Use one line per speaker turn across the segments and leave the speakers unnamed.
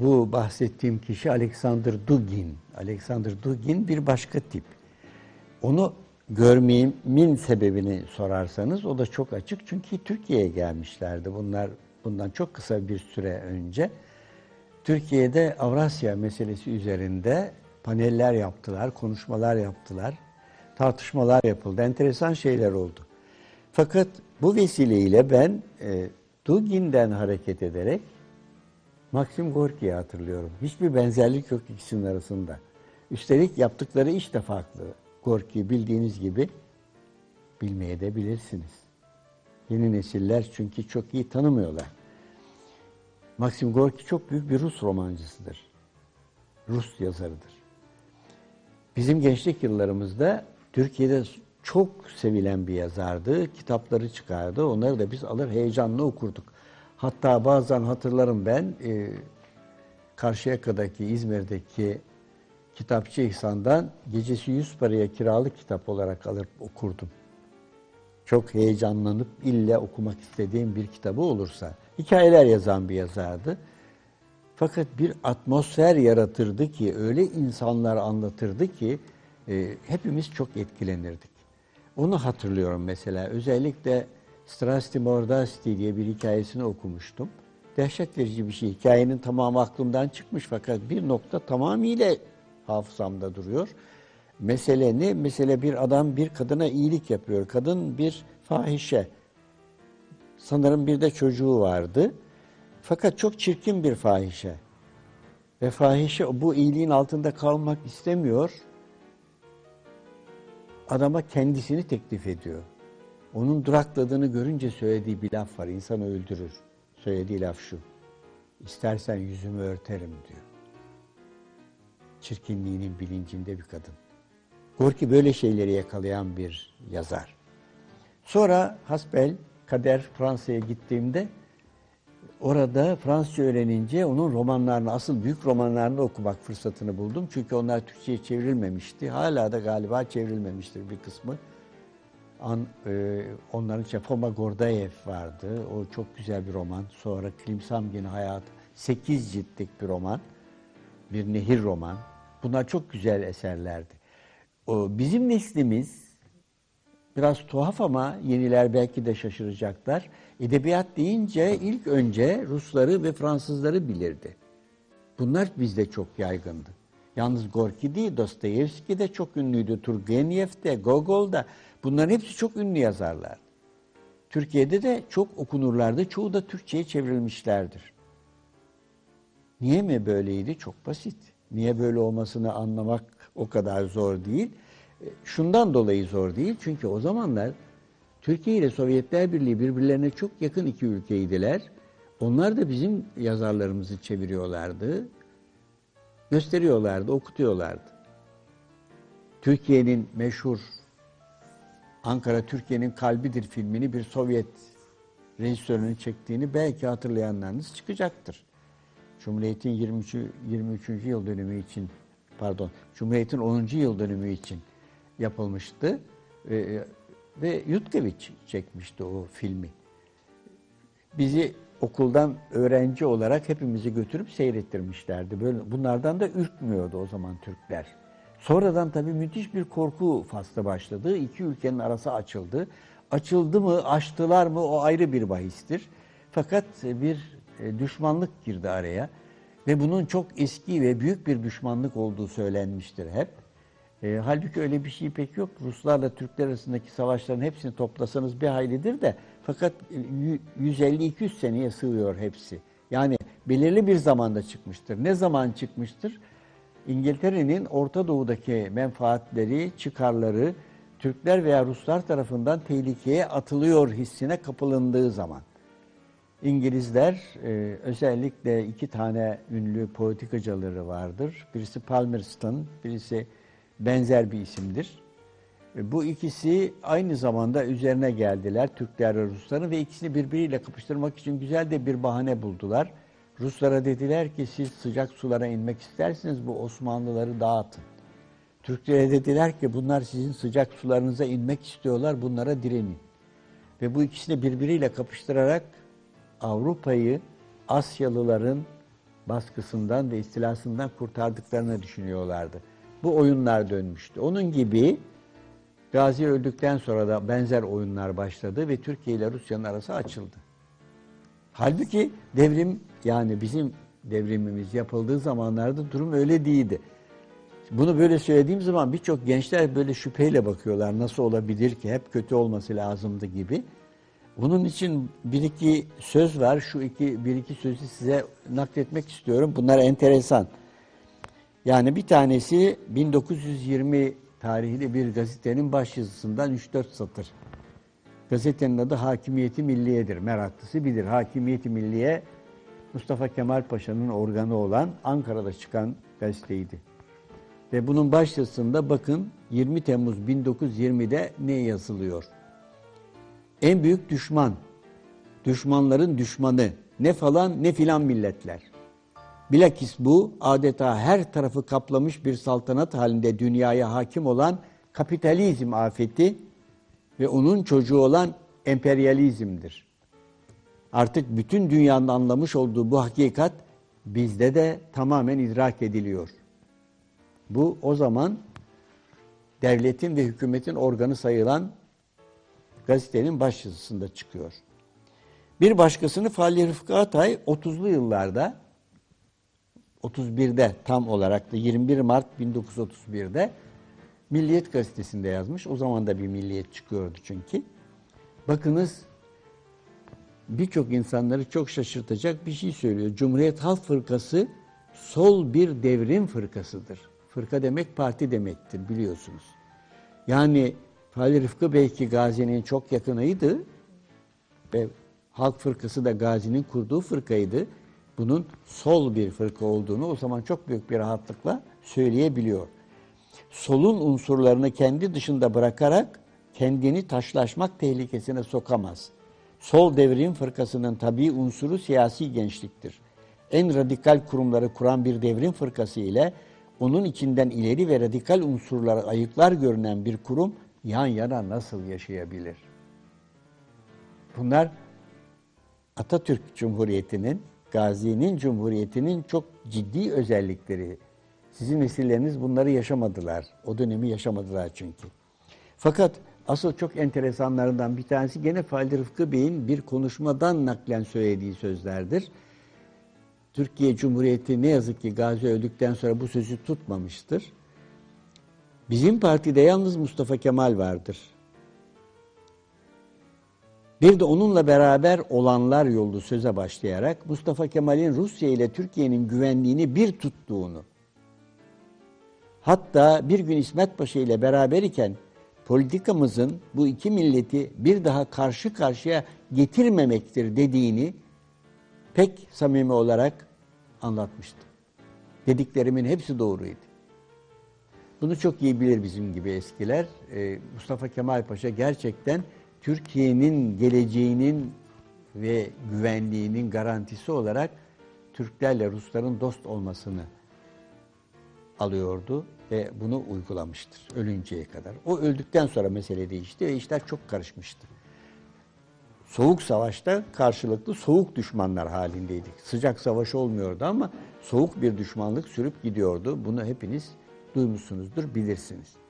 bu bahsettiğim kişi Alexander Dugin. Alexander Dugin bir başka tip. Onu görmeyimin sebebini sorarsanız o da çok açık. Çünkü Türkiye'ye gelmişlerdi bunlar bundan çok kısa bir süre önce. Türkiye'de Avrasya meselesi üzerinde paneller yaptılar, konuşmalar yaptılar, tartışmalar yapıldı. Enteresan şeyler oldu. Fakat bu vesileyle ben e, Dugin'den hareket ederek Maxim Gorki'yi hatırlıyorum. Hiçbir benzerlik yok ikisinin arasında. Üstelik yaptıkları iş de farklı. Gorki bildiğiniz gibi bilmeye de bilirsiniz. Yeni nesiller çünkü çok iyi tanımıyorlar. Maxim Gorki çok büyük bir Rus romancısıdır. Rus yazarıdır. Bizim gençlik yıllarımızda Türkiye'de çok sevilen bir yazardı. Kitapları çıkardı. Onları da biz alır heyecanla okurduk. Hatta bazen hatırlarım ben e, Karşıyaka'daki, İzmir'deki kitapçı İhsan'dan gecesi 100 paraya kiralık kitap olarak alıp okurdum. Çok heyecanlanıp ille okumak istediğim bir kitabı olursa. Hikayeler yazan bir yazardı. Fakat bir atmosfer yaratırdı ki, öyle insanlar anlatırdı ki e, hepimiz çok etkilenirdik. Onu hatırlıyorum mesela. Özellikle Strasti Mordasti diye bir hikayesini okumuştum. Dehşet verici bir şey. Hikayenin tamamı aklımdan çıkmış fakat bir nokta tamamıyla hafızamda duruyor. Mesele ne? Mesele bir adam bir kadına iyilik yapıyor. Kadın bir fahişe. Sanırım bir de çocuğu vardı. Fakat çok çirkin bir fahişe. Ve fahişe bu iyiliğin altında kalmak istemiyor. Adama kendisini teklif ediyor. Onun durakladığını görünce söylediği bir laf var. İnsanı öldürür. Söylediği laf şu. İstersen yüzümü örterim diyor. Çirkinliğinin bilincinde bir kadın. Gorki böyle şeyleri yakalayan bir yazar. Sonra hasbel kader Fransa'ya gittiğimde orada Fransızca öğrenince onun romanlarını, asıl büyük romanlarını okumak fırsatını buldum. Çünkü onlar Türkçe'ye çevrilmemişti. Hala da galiba çevrilmemiştir bir kısmı. An, e, onların içinde Foma Gordayev vardı. O çok güzel bir roman. Sonra Klim Samgin'in hayatı. Sekiz ciltlik bir roman. Bir nehir roman. Bunlar çok güzel eserlerdi. O, bizim neslimiz biraz tuhaf ama yeniler belki de şaşıracaklar. Edebiyat deyince ilk önce Rusları ve Fransızları bilirdi. Bunlar bizde çok yaygındı. Yalnız Gorki değil, Dostoyevski de çok ünlüydü, Turgenev de, Gogol da. Bunların hepsi çok ünlü yazarlar. Türkiye'de de çok okunurlardı. Çoğu da Türkçe'ye çevrilmişlerdir. Niye mi böyleydi? Çok basit. Niye böyle olmasını anlamak o kadar zor değil. E, şundan dolayı zor değil. Çünkü o zamanlar Türkiye ile Sovyetler Birliği birbirlerine çok yakın iki ülkeydiler. Onlar da bizim yazarlarımızı çeviriyorlardı. Gösteriyorlardı, okutuyorlardı. Türkiye'nin meşhur Ankara Türkiye'nin kalbidir filmini bir Sovyet rejisörünün çektiğini belki hatırlayanlarınız çıkacaktır. Cumhuriyet'in 23. 23. yıl dönümü için pardon Cumhuriyet'in 10. yıl dönümü için yapılmıştı. Ve, ve Yutkeviç çekmişti o filmi. Bizi okuldan öğrenci olarak hepimizi götürüp seyrettirmişlerdi. Böyle bunlardan da ürkmüyordu o zaman Türkler. Sonradan tabii müthiş bir korku faslı başladı. İki ülkenin arası açıldı. Açıldı mı, açtılar mı o ayrı bir bahistir. Fakat bir e, düşmanlık girdi araya. Ve bunun çok eski ve büyük bir düşmanlık olduğu söylenmiştir hep. E, halbuki öyle bir şey pek yok. Ruslarla Türkler arasındaki savaşların hepsini toplasanız bir haylidir de fakat 150-200 seneye sığıyor hepsi. Yani belirli bir zamanda çıkmıştır. Ne zaman çıkmıştır? İngiltere'nin Orta Doğu'daki menfaatleri, çıkarları Türkler veya Ruslar tarafından tehlikeye atılıyor hissine kapılındığı zaman. İngilizler e, özellikle iki tane ünlü politikacıları vardır. Birisi Palmerston, birisi benzer bir isimdir. E, bu ikisi aynı zamanda üzerine geldiler Türkler ve Rusların ve ikisini birbiriyle kapıştırmak için güzel de bir bahane buldular. Ruslara dediler ki siz sıcak sulara inmek isterseniz bu Osmanlıları dağıtın. Türklere dediler ki bunlar sizin sıcak sularınıza inmek istiyorlar bunlara direnin. Ve bu ikisini birbiriyle kapıştırarak Avrupa'yı Asyalıların baskısından ve istilasından kurtardıklarını düşünüyorlardı. Bu oyunlar dönmüştü. Onun gibi Gazi öldükten sonra da benzer oyunlar başladı ve Türkiye ile Rusya'nın arası açıldı. Halbuki devrim yani bizim devrimimiz yapıldığı zamanlarda durum öyle değildi. Bunu böyle söylediğim zaman birçok gençler böyle şüpheyle bakıyorlar. Nasıl olabilir ki? Hep kötü olması lazımdı gibi. Bunun için bir iki söz var. Şu iki bir iki sözü size nakletmek istiyorum. Bunlar enteresan. Yani bir tanesi 1920 tarihli bir gazetenin başyazısından 3-4 satır. Gazetenin adı Hakimiyeti Milliye'dir. Meraklısı bilir. Hakimiyeti Milliye Mustafa Kemal Paşa'nın organı olan Ankara'da çıkan gazeteydi. Ve bunun başyazısında bakın 20 Temmuz 1920'de ne yazılıyor? En büyük düşman, düşmanların düşmanı, ne falan ne filan milletler. Bilakis bu adeta her tarafı kaplamış bir saltanat halinde dünyaya hakim olan kapitalizm afeti ve onun çocuğu olan emperyalizmdir. Artık bütün dünyanın anlamış olduğu bu hakikat bizde de tamamen idrak ediliyor. Bu o zaman devletin ve hükümetin organı sayılan gazetenin başyazısında çıkıyor. Bir başkasını Fahri Rıfkı Atay 30'lu yıllarda 31'de tam olarak da 21 Mart 1931'de Milliyet gazetesinde yazmış. O zaman da bir milliyet çıkıyordu çünkü. Bakınız birçok insanları çok şaşırtacak bir şey söylüyor. Cumhuriyet Halk Fırkası sol bir devrim fırkasıdır. Fırka demek parti demektir biliyorsunuz. Yani Fahri Rıfkı belki Gazi'nin çok yakınıydı ve Halk Fırkası da Gazi'nin kurduğu fırkaydı. Bunun sol bir fırka olduğunu o zaman çok büyük bir rahatlıkla söyleyebiliyor. Solun unsurlarını kendi dışında bırakarak kendini taşlaşmak tehlikesine sokamaz. Sol devrim fırkasının tabii unsuru siyasi gençliktir. En radikal kurumları kuran bir devrim fırkası ile onun içinden ileri ve radikal unsurlara ayıklar görünen bir kurum yan yana nasıl yaşayabilir? Bunlar Atatürk Cumhuriyeti'nin, Gazi'nin Cumhuriyeti'nin çok ciddi özellikleri. Sizin nesilleriniz bunları yaşamadılar. O dönemi yaşamadılar çünkü. Fakat asıl çok enteresanlarından bir tanesi gene Fahri Rıfkı Bey'in bir konuşmadan naklen söylediği sözlerdir. Türkiye Cumhuriyeti ne yazık ki Gazi öldükten sonra bu sözü tutmamıştır. Bizim partide yalnız Mustafa Kemal vardır. Bir de onunla beraber olanlar yolu söze başlayarak Mustafa Kemal'in Rusya ile Türkiye'nin güvenliğini bir tuttuğunu, hatta bir gün İsmet Paşa ile beraber iken politikamızın bu iki milleti bir daha karşı karşıya getirmemektir dediğini pek samimi olarak anlatmıştı. Dediklerimin hepsi doğruydu. Bunu çok iyi bilir bizim gibi eskiler. Ee, Mustafa Kemal Paşa gerçekten Türkiye'nin geleceğinin ve güvenliğinin garantisi olarak Türklerle Rusların dost olmasını alıyordu ve bunu uygulamıştır ölünceye kadar. O öldükten sonra mesele değişti ve işler çok karışmıştı. Soğuk savaşta karşılıklı soğuk düşmanlar halindeydik. Sıcak savaş olmuyordu ama soğuk bir düşmanlık sürüp gidiyordu. Bunu hepiniz duymuşsunuzdur, bilirsiniz.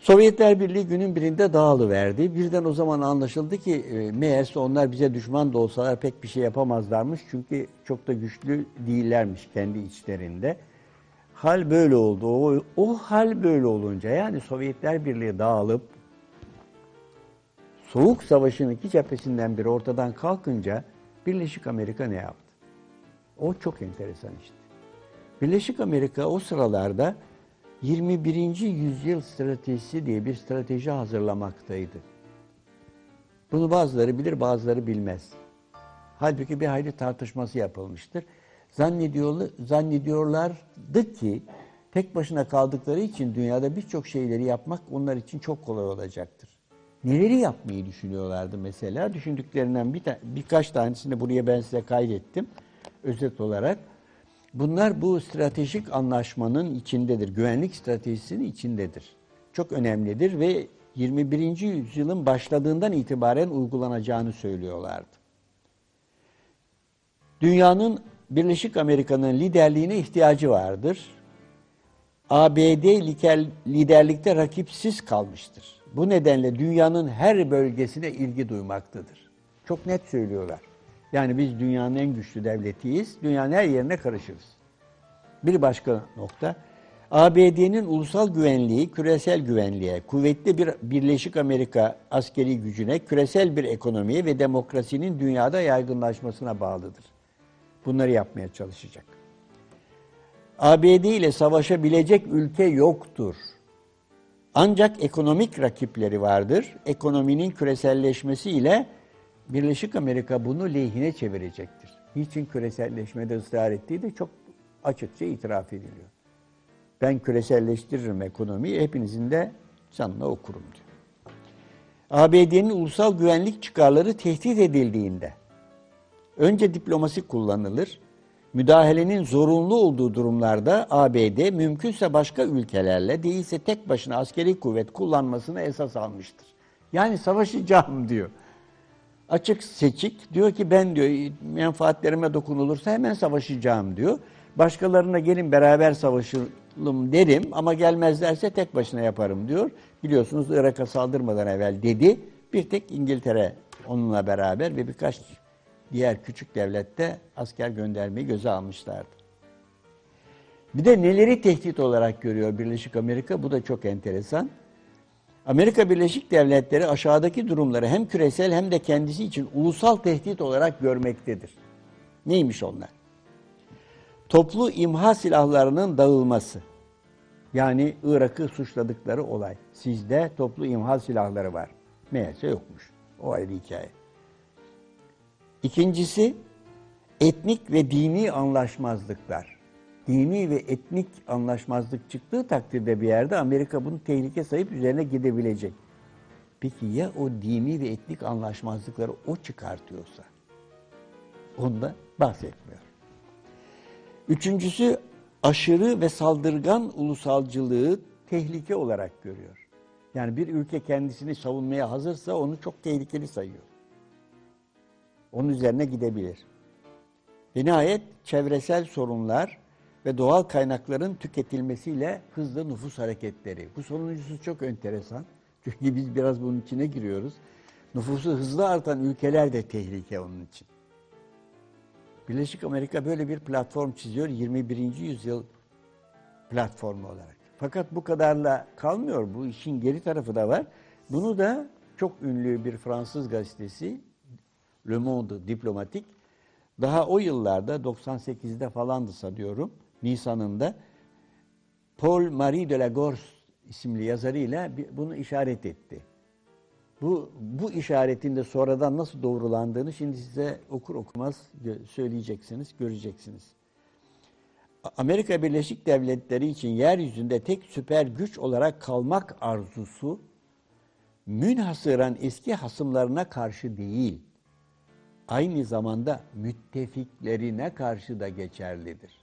Sovyetler Birliği günün birinde dağılıverdi. Birden o zaman anlaşıldı ki e, meğerse onlar bize düşman da olsalar pek bir şey yapamazlarmış. Çünkü çok da güçlü değillermiş kendi içlerinde. Hal böyle oldu. O, o hal böyle olunca yani Sovyetler Birliği dağılıp Soğuk Savaş'ın iki cephesinden biri ortadan kalkınca Birleşik Amerika ne yaptı? O çok enteresan işte. Birleşik Amerika o sıralarda 21. yüzyıl stratejisi diye bir strateji hazırlamaktaydı. Bunu bazıları bilir, bazıları bilmez. Halbuki bir hayli tartışması yapılmıştır. Zannediyorlar, zannediyorlardı ki tek başına kaldıkları için dünyada birçok şeyleri yapmak onlar için çok kolay olacaktır. Neleri yapmayı düşünüyorlardı mesela? Düşündüklerinden bir ta birkaç tanesini buraya ben size kaydettim özet olarak. Bunlar bu stratejik anlaşmanın içindedir. Güvenlik stratejisinin içindedir. Çok önemlidir ve 21. yüzyılın başladığından itibaren uygulanacağını söylüyorlardı. Dünyanın Birleşik Amerika'nın liderliğine ihtiyacı vardır. ABD lider- liderlikte rakipsiz kalmıştır. Bu nedenle dünyanın her bölgesine ilgi duymaktadır. Çok net söylüyorlar. Yani biz dünyanın en güçlü devletiyiz. Dünyanın her yerine karışırız. Bir başka nokta. ABD'nin ulusal güvenliği küresel güvenliğe, kuvvetli bir Birleşik Amerika askeri gücüne, küresel bir ekonomiye ve demokrasinin dünyada yaygınlaşmasına bağlıdır. Bunları yapmaya çalışacak. ABD ile savaşabilecek ülke yoktur. Ancak ekonomik rakipleri vardır. Ekonominin küreselleşmesiyle Birleşik Amerika bunu lehine çevirecektir. Niçin küreselleşmede ısrar ettiği de çok açıkça itiraf ediliyor. Ben küreselleştiririm ekonomiyi, hepinizin de canına okurum diyor. ABD'nin ulusal güvenlik çıkarları tehdit edildiğinde önce diplomasi kullanılır. Müdahalenin zorunlu olduğu durumlarda ABD mümkünse başka ülkelerle değilse tek başına askeri kuvvet kullanmasını esas almıştır. Yani savaşacağım diyor. Açık seçik diyor ki ben diyor menfaatlerime dokunulursa hemen savaşacağım diyor. Başkalarına gelin beraber savaşalım derim ama gelmezlerse tek başına yaparım diyor. Biliyorsunuz Irak'a saldırmadan evvel dedi. Bir tek İngiltere onunla beraber ve birkaç diğer küçük devlette asker göndermeyi göze almışlardı. Bir de neleri tehdit olarak görüyor Birleşik Amerika? Bu da çok enteresan. Amerika Birleşik Devletleri aşağıdaki durumları hem küresel hem de kendisi için ulusal tehdit olarak görmektedir. Neymiş onlar? Toplu imha silahlarının dağılması. Yani Irak'ı suçladıkları olay. Sizde toplu imha silahları var. Meğerse yokmuş. O ayrı hikaye. İkincisi etnik ve dini anlaşmazlıklar. Dini ve etnik anlaşmazlık çıktığı takdirde bir yerde Amerika bunu tehlike sayıp üzerine gidebilecek. Peki ya o dini ve etnik anlaşmazlıkları o çıkartıyorsa? Onda bahsetmiyor. Üçüncüsü aşırı ve saldırgan ulusalcılığı tehlike olarak görüyor. Yani bir ülke kendisini savunmaya hazırsa onu çok tehlikeli sayıyor. Onun üzerine gidebilir. Ve nihayet çevresel sorunlar ve doğal kaynakların tüketilmesiyle hızlı nüfus hareketleri. Bu sonuncusu çok enteresan. Çünkü biz biraz bunun içine giriyoruz. Nüfusu hızlı artan ülkeler de tehlike onun için. Birleşik Amerika böyle bir platform çiziyor 21. yüzyıl platformu olarak. Fakat bu kadarla kalmıyor. Bu işin geri tarafı da var. Bunu da çok ünlü bir Fransız gazetesi Le Monde diplomatik daha o yıllarda 98'de falandı sanıyorum Nisan'ında Paul Marie de la Gorse isimli yazarıyla bunu işaret etti. Bu, bu işaretin de sonradan nasıl doğrulandığını şimdi size okur okumaz söyleyeceksiniz, göreceksiniz. Amerika Birleşik Devletleri için yeryüzünde tek süper güç olarak kalmak arzusu münhasıran eski hasımlarına karşı değil, aynı zamanda müttefiklerine karşı da geçerlidir.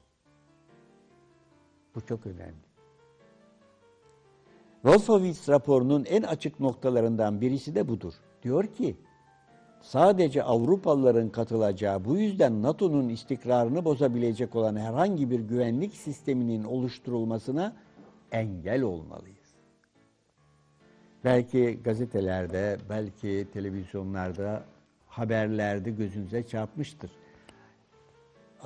Bu çok önemli. Wolfowitz raporunun en açık noktalarından birisi de budur. Diyor ki, sadece Avrupalıların katılacağı, bu yüzden NATO'nun istikrarını bozabilecek olan herhangi bir güvenlik sisteminin oluşturulmasına engel olmalıyız. Belki gazetelerde, belki televizyonlarda, haberlerde gözünüze çarpmıştır.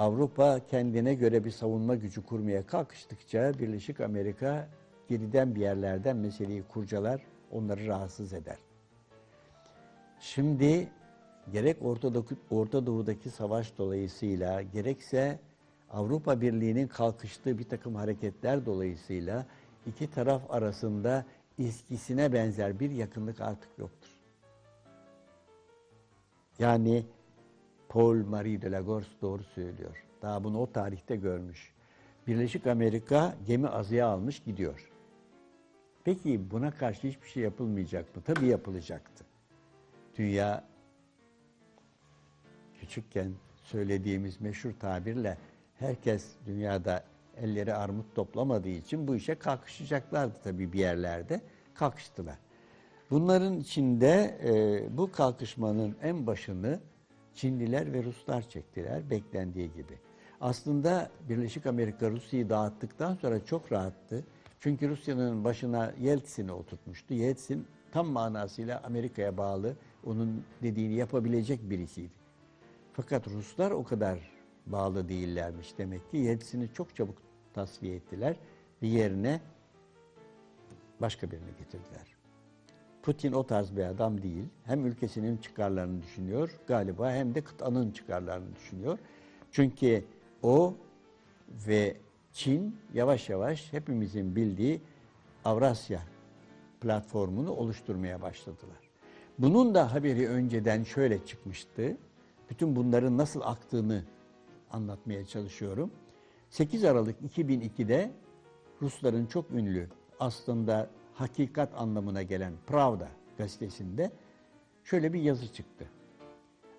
Avrupa kendine göre bir savunma gücü kurmaya kalkıştıkça Birleşik Amerika geriden bir yerlerden meseleyi kurcalar, onları rahatsız eder. Şimdi gerek Orta, Doğu, Orta Doğu'daki savaş dolayısıyla gerekse Avrupa Birliği'nin kalkıştığı bir takım hareketler dolayısıyla iki taraf arasında eskisine benzer bir yakınlık artık yoktur. Yani Paul Marie de la Gorse doğru söylüyor. Daha bunu o tarihte görmüş. Birleşik Amerika gemi azıya almış gidiyor. Peki buna karşı hiçbir şey yapılmayacak mı? Tabii yapılacaktı. Dünya küçükken söylediğimiz meşhur tabirle herkes dünyada elleri armut toplamadığı için bu işe kalkışacaklardı tabii bir yerlerde. Kalkıştılar. Bunların içinde e, bu kalkışmanın en başını Çinliler ve Ruslar çektiler beklendiği gibi. Aslında Birleşik Amerika Rusya'yı dağıttıktan sonra çok rahattı. Çünkü Rusya'nın başına Yeltsin'i oturtmuştu. Yeltsin tam manasıyla Amerika'ya bağlı, onun dediğini yapabilecek birisiydi. Fakat Ruslar o kadar bağlı değillermiş demek ki. Yeltsin'i çok çabuk tasfiye ettiler. Bir yerine başka birini getirdiler. Putin o tarz bir adam değil. Hem ülkesinin çıkarlarını düşünüyor galiba hem de kıtanın çıkarlarını düşünüyor. Çünkü o ve Çin yavaş yavaş hepimizin bildiği Avrasya platformunu oluşturmaya başladılar. Bunun da haberi önceden şöyle çıkmıştı. Bütün bunların nasıl aktığını anlatmaya çalışıyorum. 8 Aralık 2002'de Rusların çok ünlü aslında hakikat anlamına gelen Pravda gazetesinde şöyle bir yazı çıktı.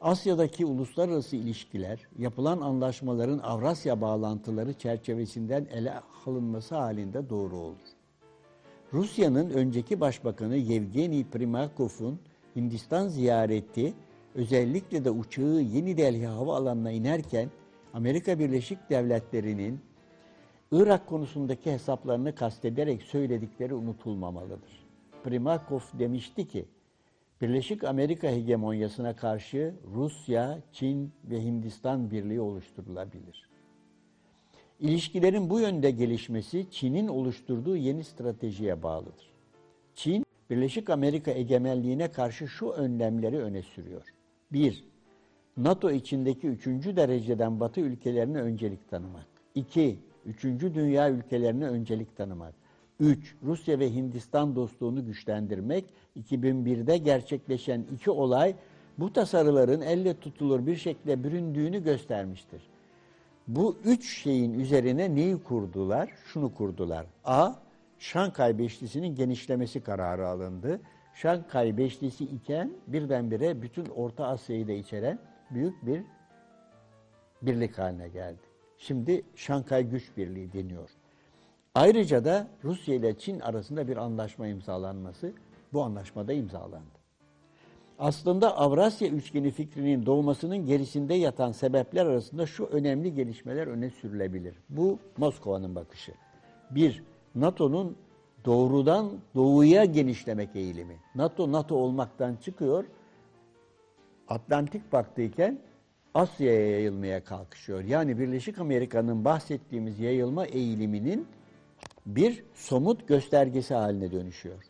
Asya'daki uluslararası ilişkiler, yapılan anlaşmaların Avrasya bağlantıları çerçevesinden ele alınması halinde doğru olur. Rusya'nın önceki başbakanı Yevgeni Primakov'un Hindistan ziyareti özellikle de uçağı Yeni Delhi havaalanına inerken Amerika Birleşik Devletleri'nin Irak konusundaki hesaplarını kastederek söyledikleri unutulmamalıdır. Primakov demişti ki, Birleşik Amerika hegemonyasına karşı Rusya, Çin ve Hindistan birliği oluşturulabilir. İlişkilerin bu yönde gelişmesi Çin'in oluşturduğu yeni stratejiye bağlıdır. Çin, Birleşik Amerika egemenliğine karşı şu önlemleri öne sürüyor. 1. NATO içindeki üçüncü dereceden Batı ülkelerine öncelik tanımak. 2. Üçüncü dünya ülkelerine öncelik tanımak. 3. Rusya ve Hindistan dostluğunu güçlendirmek. 2001'de gerçekleşen iki olay bu tasarıların elle tutulur bir şekilde büründüğünü göstermiştir. Bu üç şeyin üzerine neyi kurdular? Şunu kurdular. A. Şankay Beşlisi'nin genişlemesi kararı alındı. Şankay Beşlisi iken birdenbire bütün Orta Asya'yı da içeren büyük bir birlik haline geldi. Şimdi Şankay Güç Birliği deniyor. Ayrıca da Rusya ile Çin arasında bir anlaşma imzalanması bu anlaşmada imzalandı. Aslında Avrasya üçgeni fikrinin doğmasının gerisinde yatan sebepler arasında şu önemli gelişmeler öne sürülebilir. Bu Moskova'nın bakışı. Bir, NATO'nun doğrudan doğuya genişlemek eğilimi. NATO, NATO olmaktan çıkıyor, Atlantik Paktı'yken Asya'ya yayılmaya kalkışıyor. Yani Birleşik Amerika'nın bahsettiğimiz yayılma eğiliminin bir somut göstergesi haline dönüşüyor.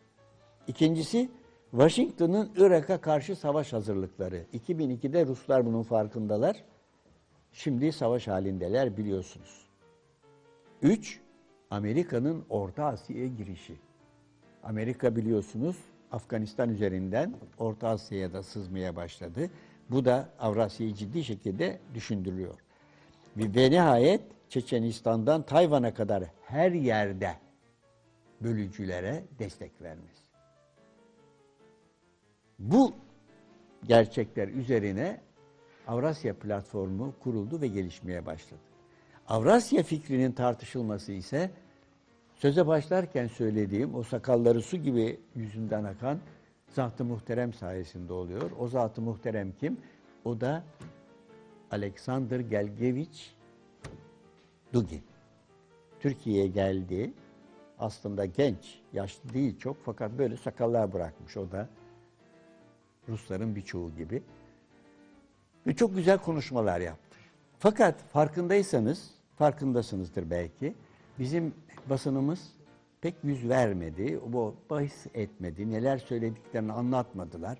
İkincisi Washington'ın Irak'a karşı savaş hazırlıkları. 2002'de Ruslar bunun farkındalar. Şimdi savaş halindeler biliyorsunuz. Üç, Amerika'nın Orta Asya'ya girişi. Amerika biliyorsunuz Afganistan üzerinden Orta Asya'ya da sızmaya başladı. Bu da Avrasya'yı ciddi şekilde düşündürüyor. Ve nihayet Çeçenistan'dan Tayvan'a kadar her yerde bölücülere destek vermesi. Bu gerçekler üzerine Avrasya platformu kuruldu ve gelişmeye başladı. Avrasya fikrinin tartışılması ise söze başlarken söylediğim o sakalları su gibi yüzünden akan Zat-ı Muhterem sayesinde oluyor. O Zat-ı Muhterem kim? O da Alexander Gelgevich Dugin. Türkiye'ye geldi. Aslında genç, yaşlı değil çok fakat böyle sakallar bırakmış o da. Rusların birçoğu gibi. Ve çok güzel konuşmalar yaptı. Fakat farkındaysanız, farkındasınızdır belki, bizim basınımız pek yüz vermedi, bu bahis etmedi, neler söylediklerini anlatmadılar.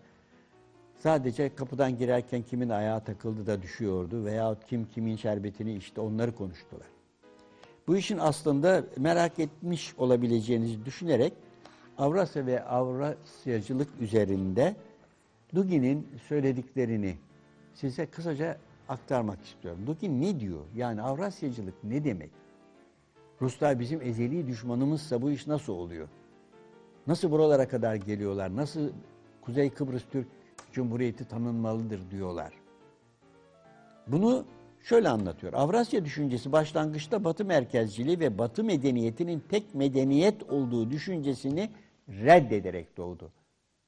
Sadece kapıdan girerken kimin ayağı takıldı da düşüyordu veya kim kimin şerbetini işte onları konuştular. Bu işin aslında merak etmiş olabileceğinizi düşünerek Avrasya ve Avrasyacılık üzerinde Dugin'in söylediklerini size kısaca aktarmak istiyorum. Dugin ne diyor? Yani Avrasyacılık ne demek? Ruslar bizim ezeli düşmanımızsa bu iş nasıl oluyor? Nasıl buralara kadar geliyorlar? Nasıl Kuzey Kıbrıs Türk Cumhuriyeti tanınmalıdır diyorlar? Bunu şöyle anlatıyor. Avrasya düşüncesi başlangıçta Batı merkezciliği ve Batı medeniyetinin tek medeniyet olduğu düşüncesini reddederek doğdu.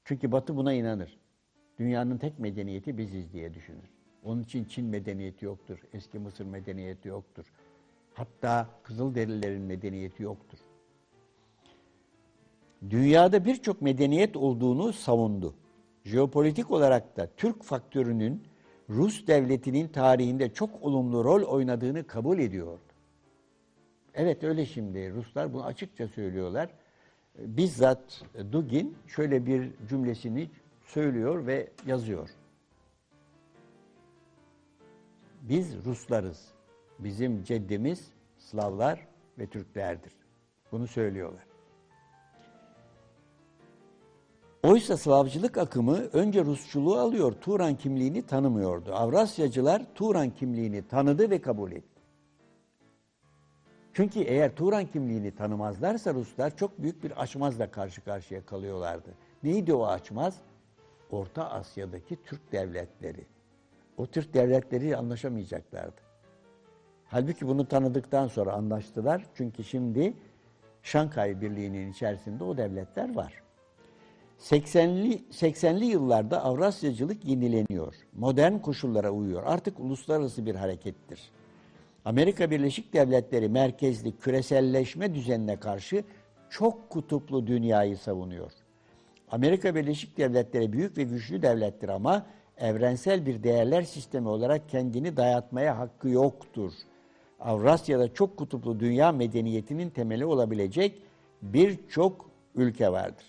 Çünkü Batı buna inanır. Dünyanın tek medeniyeti biziz diye düşünür. Onun için Çin medeniyeti yoktur. Eski Mısır medeniyeti yoktur. Hatta Kızılderililerin medeniyeti yoktur. Dünyada birçok medeniyet olduğunu savundu. Jeopolitik olarak da Türk faktörünün Rus devletinin tarihinde çok olumlu rol oynadığını kabul ediyordu. Evet öyle şimdi Ruslar bunu açıkça söylüyorlar. Bizzat Dugin şöyle bir cümlesini söylüyor ve yazıyor. Biz Ruslarız. Bizim ceddimiz Slavlar ve Türklerdir. Bunu söylüyorlar. Oysa Slavcılık akımı önce Rusçuluğu alıyor, Turan kimliğini tanımıyordu. Avrasyacılar Turan kimliğini tanıdı ve kabul etti. Çünkü eğer Turan kimliğini tanımazlarsa Ruslar çok büyük bir açmazla karşı karşıya kalıyorlardı. Neydi o açmaz? Orta Asya'daki Türk devletleri. O Türk devletleri anlaşamayacaklardı. Halbuki bunu tanıdıktan sonra anlaştılar. Çünkü şimdi Şankay Birliği'nin içerisinde o devletler var. 80'li 80'li yıllarda Avrasyacılık yenileniyor. Modern koşullara uyuyor. Artık uluslararası bir harekettir. Amerika Birleşik Devletleri merkezli küreselleşme düzenine karşı çok kutuplu dünyayı savunuyor. Amerika Birleşik Devletleri büyük ve güçlü devlettir ama evrensel bir değerler sistemi olarak kendini dayatmaya hakkı yoktur. Avrasya'da çok kutuplu dünya medeniyetinin temeli olabilecek birçok ülke vardır.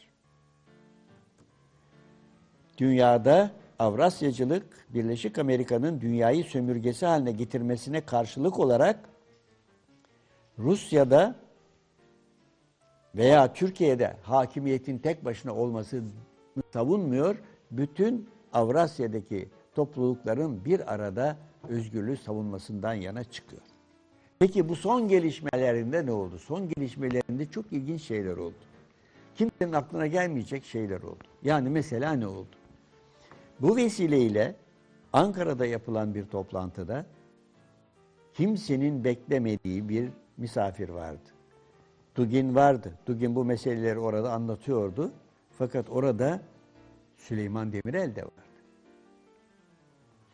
Dünyada Avrasyacılık, Birleşik Amerika'nın dünyayı sömürgesi haline getirmesine karşılık olarak Rusya'da veya Türkiye'de hakimiyetin tek başına olmasını savunmuyor. Bütün Avrasya'daki toplulukların bir arada özgürlüğü savunmasından yana çıkıyor. Peki bu son gelişmelerinde ne oldu? Son gelişmelerinde çok ilginç şeyler oldu. Kimsenin aklına gelmeyecek şeyler oldu. Yani mesela ne oldu? Bu vesileyle Ankara'da yapılan bir toplantıda kimsenin beklemediği bir misafir vardı. Dugin vardı. Dugin bu meseleleri orada anlatıyordu. Fakat orada Süleyman Demirel de vardı.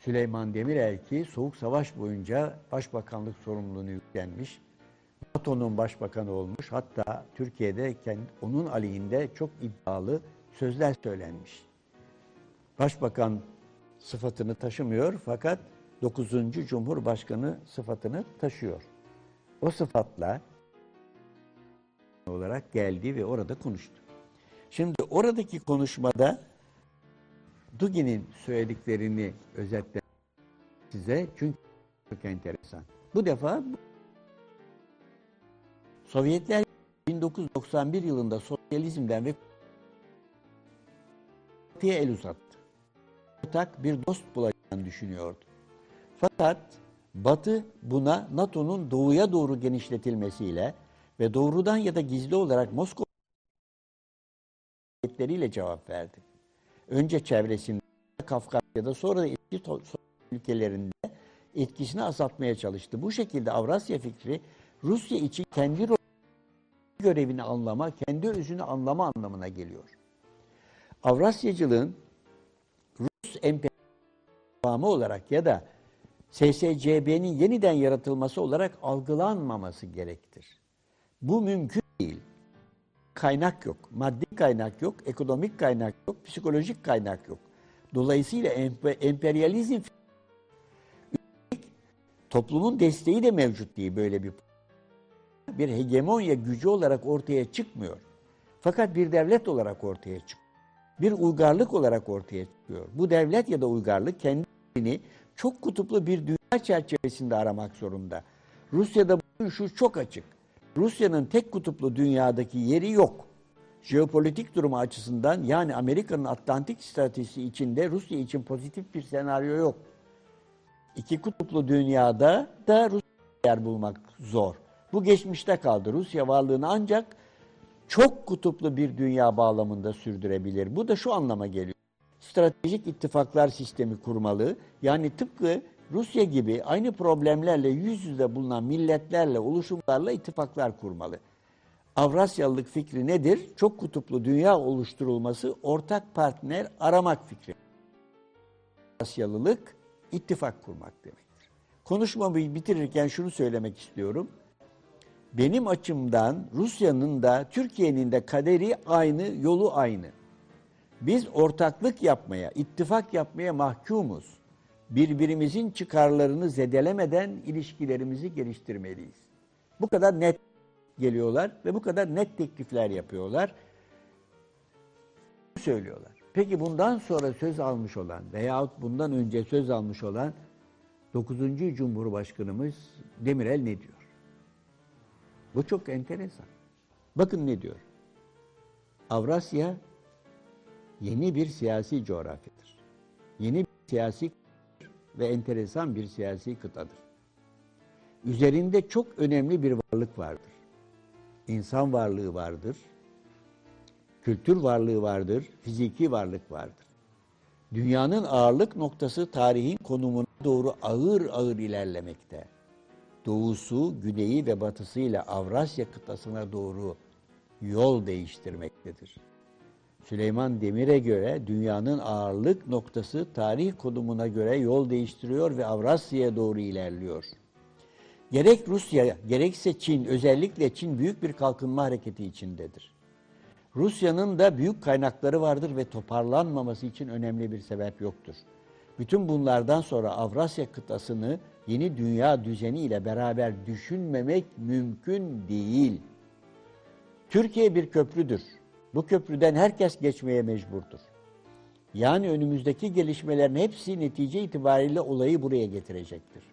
Süleyman Demirel ki Soğuk Savaş boyunca başbakanlık sorumluluğunu yüklenmiş. NATO'nun başbakanı olmuş. Hatta Türkiye'de kendi, onun aleyhinde çok iddialı sözler söylenmiş. Başbakan sıfatını taşımıyor fakat 9. Cumhurbaşkanı sıfatını taşıyor. O sıfatla olarak geldi ve orada konuştu. Şimdi oradaki konuşmada Dugin'in söylediklerini özetle size çünkü çok enteresan. Bu defa Sovyetler 1991 yılında sosyalizmden ve Batı'ya el uzattı. Ortak bir dost bulacağını düşünüyordu. Fakat Batı buna NATO'nun doğuya doğru genişletilmesiyle ve doğrudan ya da gizli olarak Moskova ile cevap verdi. Önce çevresinde Kafkasya'da sonra da eski ülkelerinde etkisini azaltmaya çalıştı. Bu şekilde Avrasya fikri Rusya için kendi görevini anlama, kendi özünü anlama anlamına geliyor. Avrasyacılığın Rus emperyalizmi olarak ya da SSCB'nin yeniden yaratılması olarak algılanmaması gerektir. Bu mümkün değil. Kaynak yok, maddi kaynak yok, ekonomik kaynak yok, psikolojik kaynak yok. Dolayısıyla emperyalizm toplumun desteği de mevcut değil böyle bir bir hegemonya gücü olarak ortaya çıkmıyor. Fakat bir devlet olarak ortaya çıkıyor. Bir uygarlık olarak ortaya çıkıyor. Bu devlet ya da uygarlık kendini çok kutuplu bir dünya çerçevesinde aramak zorunda. Rusya'da bu şu çok açık. Rusya'nın tek kutuplu dünyadaki yeri yok. Jeopolitik durumu açısından yani Amerika'nın Atlantik stratejisi içinde Rusya için pozitif bir senaryo yok. İki kutuplu dünyada da Rusya yer bulmak zor. Bu geçmişte kaldı. Rusya varlığını ancak çok kutuplu bir dünya bağlamında sürdürebilir. Bu da şu anlama geliyor. Stratejik ittifaklar sistemi kurmalı. Yani tıpkı Rusya gibi aynı problemlerle yüz yüze bulunan milletlerle, oluşumlarla ittifaklar kurmalı. Avrasyalılık fikri nedir? Çok kutuplu dünya oluşturulması, ortak partner aramak fikri. Avrasyalılık ittifak kurmak demektir. Konuşmamı bitirirken şunu söylemek istiyorum. Benim açımdan Rusya'nın da Türkiye'nin de kaderi aynı, yolu aynı. Biz ortaklık yapmaya, ittifak yapmaya mahkumuz. Birbirimizin çıkarlarını zedelemeden ilişkilerimizi geliştirmeliyiz. Bu kadar net geliyorlar ve bu kadar net teklifler yapıyorlar. Söylüyorlar. Peki bundan sonra söz almış olan veyahut bundan önce söz almış olan 9. Cumhurbaşkanımız Demirel ne diyor? Bu çok enteresan. Bakın ne diyor. Avrasya yeni bir siyasi coğrafyadır. Yeni bir siyasi ve enteresan bir siyasi kıtadır. Üzerinde çok önemli bir varlık vardır. İnsan varlığı vardır, kültür varlığı vardır, fiziki varlık vardır. Dünyanın ağırlık noktası tarihin konumuna doğru ağır ağır ilerlemekte. Doğusu, güneyi ve batısıyla Avrasya kıtasına doğru yol değiştirmektedir. Süleyman Demir'e göre dünyanın ağırlık noktası tarih konumuna göre yol değiştiriyor ve Avrasya'ya doğru ilerliyor. Gerek Rusya, gerekse Çin, özellikle Çin büyük bir kalkınma hareketi içindedir. Rusya'nın da büyük kaynakları vardır ve toparlanmaması için önemli bir sebep yoktur. Bütün bunlardan sonra Avrasya kıtasını yeni dünya düzeni ile beraber düşünmemek mümkün değil. Türkiye bir köprüdür. Bu köprüden herkes geçmeye mecburdur. Yani önümüzdeki gelişmelerin hepsi netice itibariyle olayı buraya getirecektir.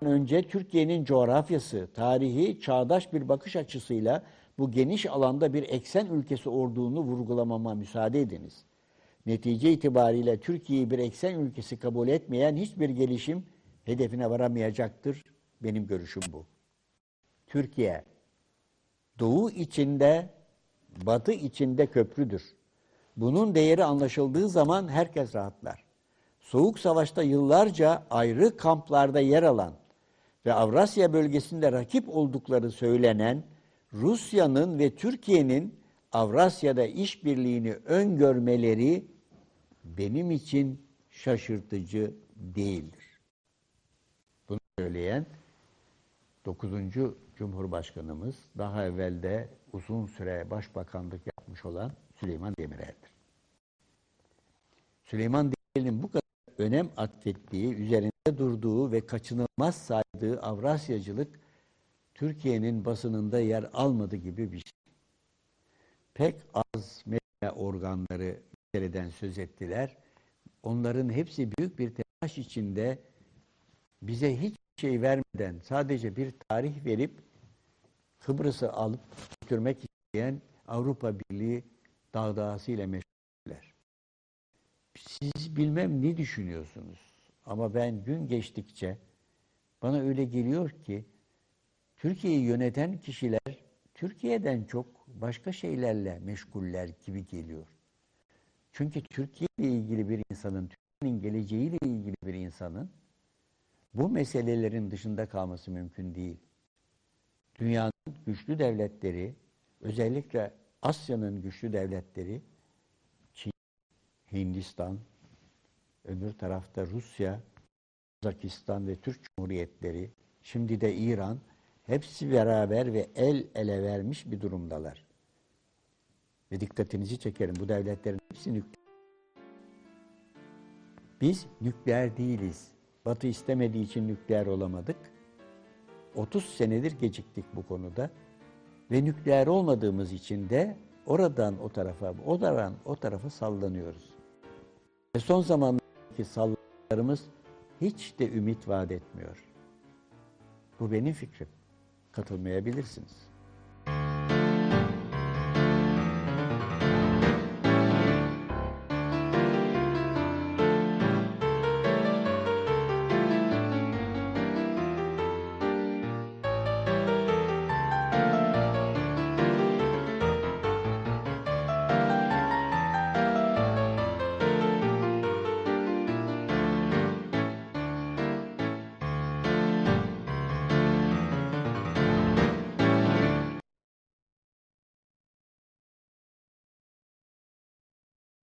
Önce Türkiye'nin coğrafyası, tarihi, çağdaş bir bakış açısıyla bu geniş alanda bir eksen ülkesi olduğunu vurgulamama müsaade ediniz. Netice itibariyle Türkiye'yi bir eksen ülkesi kabul etmeyen hiçbir gelişim hedefine varamayacaktır. Benim görüşüm bu. Türkiye, doğu içinde, batı içinde köprüdür. Bunun değeri anlaşıldığı zaman herkes rahatlar. Soğuk Savaş'ta yıllarca ayrı kamplarda yer alan ve Avrasya bölgesinde rakip oldukları söylenen Rusya'nın ve Türkiye'nin Avrasya'da işbirliğini öngörmeleri benim için şaşırtıcı değildir. Bunu söyleyen 9. Cumhurbaşkanımız daha evvel de uzun süre başbakanlık yapmış olan Süleyman Demirel'dir. Süleyman Demirel'in bu kadar önem atfettiği, üzerinde durduğu ve kaçınılmaz saydığı Avrasyacılık Türkiye'nin basınında yer almadı gibi bir şey. Pek az medya organları meseleden söz ettiler. Onların hepsi büyük bir telaş içinde bize hiçbir şey vermeden sadece bir tarih verip Kıbrıs'ı alıp götürmek isteyen Avrupa Birliği dağdağısıyla meşguller. Siz bilmem ne düşünüyorsunuz ama ben gün geçtikçe bana öyle geliyor ki Türkiye'yi yöneten kişiler Türkiye'den çok başka şeylerle meşguller gibi geliyor. Çünkü Türkiye ile ilgili bir insanın, Türkiye'nin geleceğiyle ilgili bir insanın bu meselelerin dışında kalması mümkün değil. Dünyanın güçlü devletleri, özellikle Asya'nın güçlü devletleri, Çin, Hindistan, öbür tarafta Rusya, Kazakistan ve Türk Cumhuriyetleri, şimdi de İran, hepsi beraber ve el ele vermiş bir durumdalar. Ve dikkatinizi çekerim, bu devletlerin hepsi nükleer. Biz nükleer değiliz. Batı istemediği için nükleer olamadık. 30 senedir geciktik bu konuda. Ve nükleer olmadığımız için de oradan o tarafa, oradan o tarafa sallanıyoruz. Ve son zamanlardaki sallanmalarımız hiç de ümit vaat etmiyor. Bu benim fikrim. Katılmayabilirsiniz.